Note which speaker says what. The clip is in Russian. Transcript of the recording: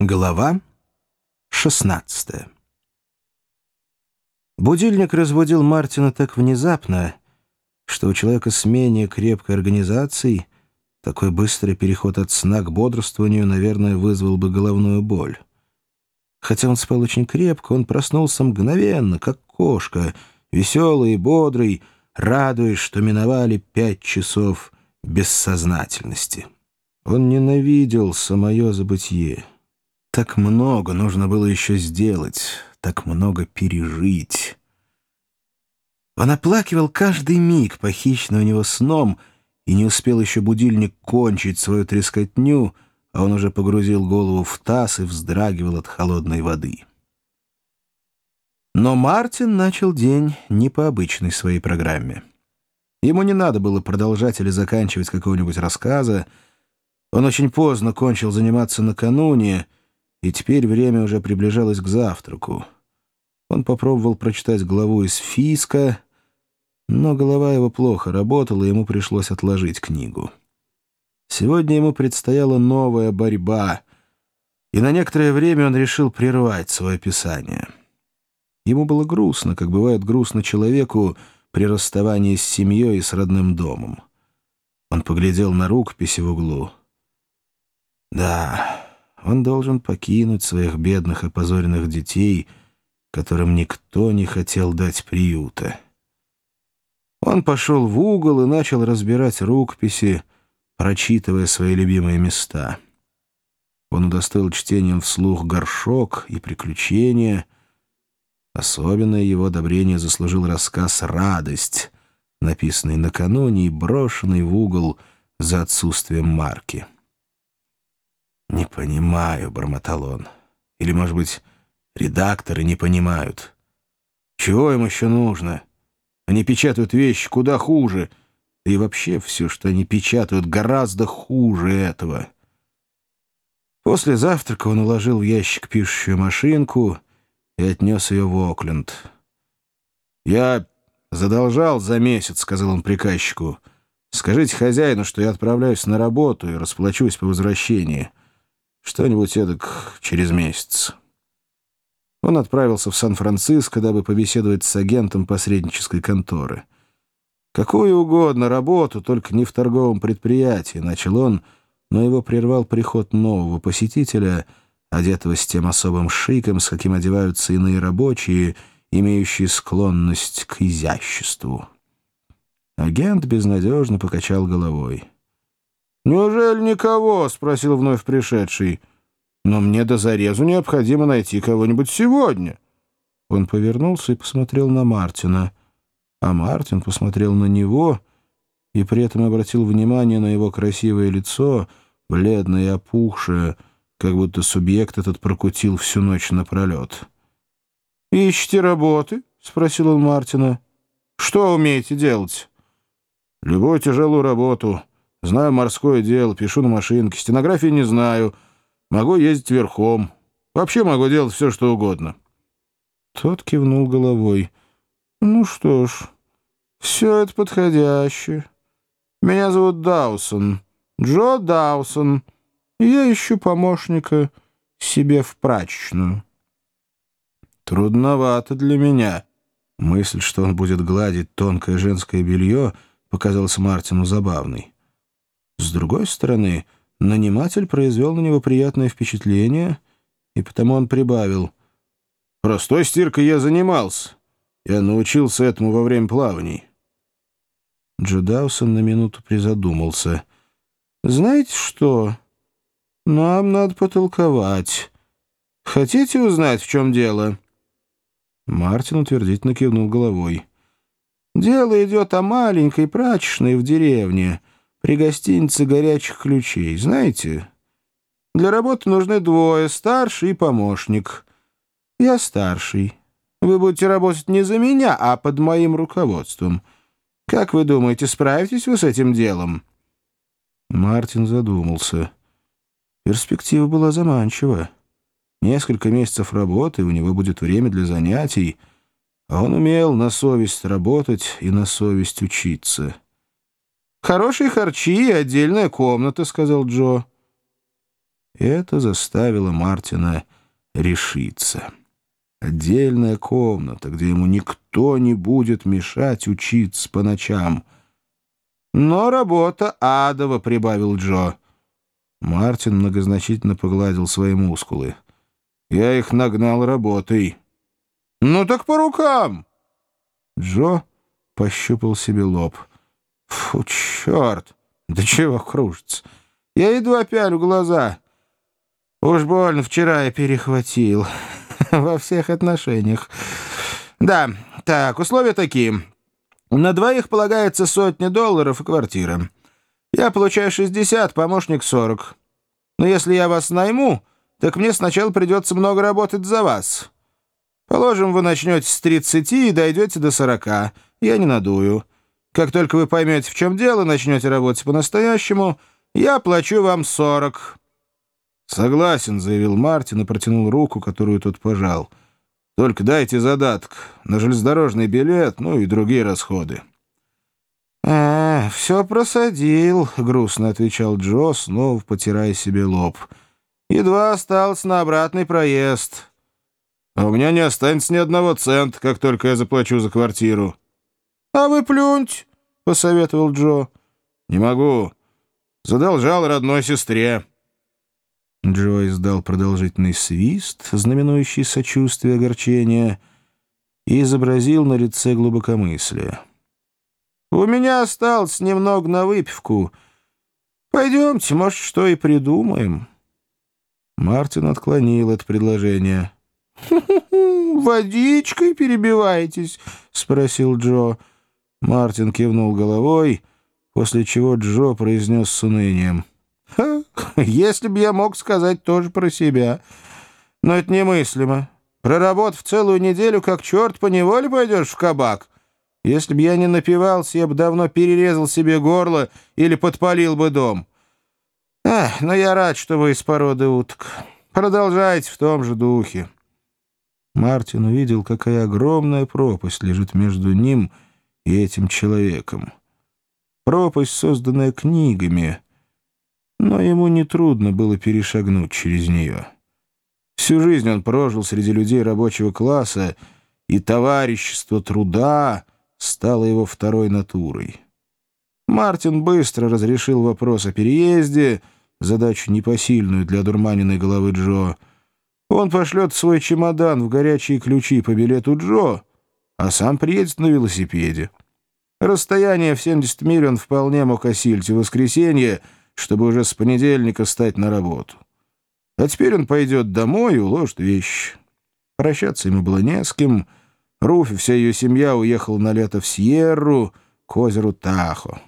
Speaker 1: Глава 16 Будильник разбудил Мартина так внезапно, что у человека с менее крепкой организацией такой быстрый переход от сна к бодрствованию, наверное, вызвал бы головную боль. Хотя он спал очень крепко, он проснулся мгновенно, как кошка, веселый и бодрый, радуясь, что миновали пять часов бессознательности. Он ненавидел самое забытье. Так много нужно было еще сделать, так много пережить. Он оплакивал каждый миг, похищенный у него сном, и не успел еще будильник кончить свою трескотню, а он уже погрузил голову в таз и вздрагивал от холодной воды. Но Мартин начал день не по обычной своей программе. Ему не надо было продолжать или заканчивать какого-нибудь рассказа. Он очень поздно кончил заниматься накануне — и теперь время уже приближалось к завтраку. Он попробовал прочитать главу из Фиска, но голова его плохо работала, и ему пришлось отложить книгу. Сегодня ему предстояла новая борьба, и на некоторое время он решил прервать свое писание. Ему было грустно, как бывает грустно человеку при расставании с семьей и с родным домом. Он поглядел на рукописи в углу. «Да...» Он должен покинуть своих бедных и позоренных детей, которым никто не хотел дать приюта. Он пошел в угол и начал разбирать рукописи, прочитывая свои любимые места. Он удостоил чтением вслух «Горшок» и «Приключения». Особенное его одобрение заслужил рассказ «Радость», написанный накануне и брошенный в угол за отсутствием марки. «Не понимаю», — бормотал он. «Или, может быть, редакторы не понимают. Чего им еще нужно? Они печатают вещи куда хуже. и вообще все, что они печатают, гораздо хуже этого». После завтрака он уложил в ящик пишущую машинку и отнес ее в Окленд. «Я задолжал за месяц», — сказал он приказчику. «Скажите хозяину, что я отправляюсь на работу и расплачусь по возвращении». Что-нибудь эдак через месяц. Он отправился в Сан-Франциско, дабы побеседовать с агентом посреднической конторы. «Какую угодно работу, только не в торговом предприятии», — начал он, но его прервал приход нового посетителя, одетого с тем особым шиком, с каким одеваются иные рабочие, имеющие склонность к изяществу. Агент безнадежно покачал головой. «Неужели никого?» — спросил вновь пришедший. «Но мне до зарезу необходимо найти кого-нибудь сегодня». Он повернулся и посмотрел на Мартина. А Мартин посмотрел на него и при этом обратил внимание на его красивое лицо, бледное и опухшее, как будто субъект этот прокутил всю ночь напролет. «Ищете работы?» — спросил он Мартина. «Что умеете делать?» «Любую тяжелую работу». Знаю морское дело, пишу на машинке. Стенографии не знаю. Могу ездить верхом. Вообще могу делать все, что угодно». Тот кивнул головой. «Ну что ж, все это подходяще. Меня зовут Даусон, Джо Даусон, я ищу помощника себе в прачечную». «Трудновато для меня». Мысль, что он будет гладить тонкое женское белье, показалась Мартину забавной. С другой стороны, наниматель произвел на него приятное впечатление, и потому он прибавил. «Простой стиркой я занимался. Я научился этому во время плаваний». Джо Даусон на минуту призадумался. «Знаете что? Нам надо потолковать. Хотите узнать, в чем дело?» Мартин утвердительно кивнул головой. «Дело идет о маленькой прачечной в деревне» при гостинице горячих ключей. Знаете, для работы нужны двое, старший и помощник. Я старший. Вы будете работать не за меня, а под моим руководством. Как вы думаете, справитесь вы с этим делом?» Мартин задумался. Перспектива была заманчива. Несколько месяцев работы, у него будет время для занятий, а он умел на совесть работать и на совесть учиться. «Хорошие харчи и отдельная комната», — сказал Джо. это заставило Мартина решиться. Отдельная комната, где ему никто не будет мешать учиться по ночам. «Но работа адова», — прибавил Джо. Мартин многозначительно погладил свои мускулы. «Я их нагнал работой». «Ну так по рукам!» Джо пощупал себе лоб. «Фу, черт! Да чего кружится? Я едва пялю глаза. Уж больно вчера я перехватил. Во всех отношениях. Да, так, условия такие. На двоих полагается сотня долларов и квартира. Я получаю 60, помощник 40. Но если я вас найму, так мне сначала придется много работать за вас. Положим, вы начнете с 30 и дойдете до 40. Я не надую. Как только вы поймете, в чем дело, начнете работать по-настоящему, я плачу вам 40. «Согласен», — заявил Мартин и протянул руку, которую тот пожал. «Только дайте задаток на железнодорожный билет, ну и другие расходы».
Speaker 2: «А, все просадил», — грустно отвечал Джо, снова потирая себе лоб. «Едва остался на обратный проезд».
Speaker 1: «А у меня не останется ни одного цента, как только я заплачу за квартиру».
Speaker 2: «А вы плюньте», — посоветовал Джо.
Speaker 1: «Не могу. Задолжал родной сестре».
Speaker 2: Джо издал продолжительный свист, знаменующий сочувствие и огорчение, и изобразил на лице глубокомыслие. «У меня осталось немного на выпивку. Пойдемте, может, что и придумаем». Мартин отклонил это предложение. «Водичкой перебиваетесь?» — спросил Джо. Мартин кивнул головой, после чего Джо произнес с унынием — если бы я мог сказать тоже про себя. Но это немыслимо. Проработав целую неделю, как черт, по неволе пойдешь в кабак. Если бы я не напивался, я бы давно перерезал себе горло или подпалил бы дом. Ах, но я рад, что вы из породы уток. Продолжайте в том же духе. Мартин увидел, какая огромная пропасть лежит между ним и этим человеком. Пропасть, созданная книгами — но ему нетрудно было перешагнуть через нее. Всю жизнь он прожил среди людей рабочего класса, и товарищество труда стало его второй натурой. Мартин быстро разрешил вопрос о переезде, задачу непосильную для дурманенной головы Джо. Он пошлет свой чемодан в горячие ключи по билету Джо, а сам приедет на велосипеде. Расстояние в 70 миль он вполне мог осилить в воскресенье — чтобы уже с понедельника стать на работу. А теперь он пойдет домой и уложит вещи. Прощаться ему было не с кем. Руфь и вся ее семья уехала на лето в Сьерру к озеру Тахо.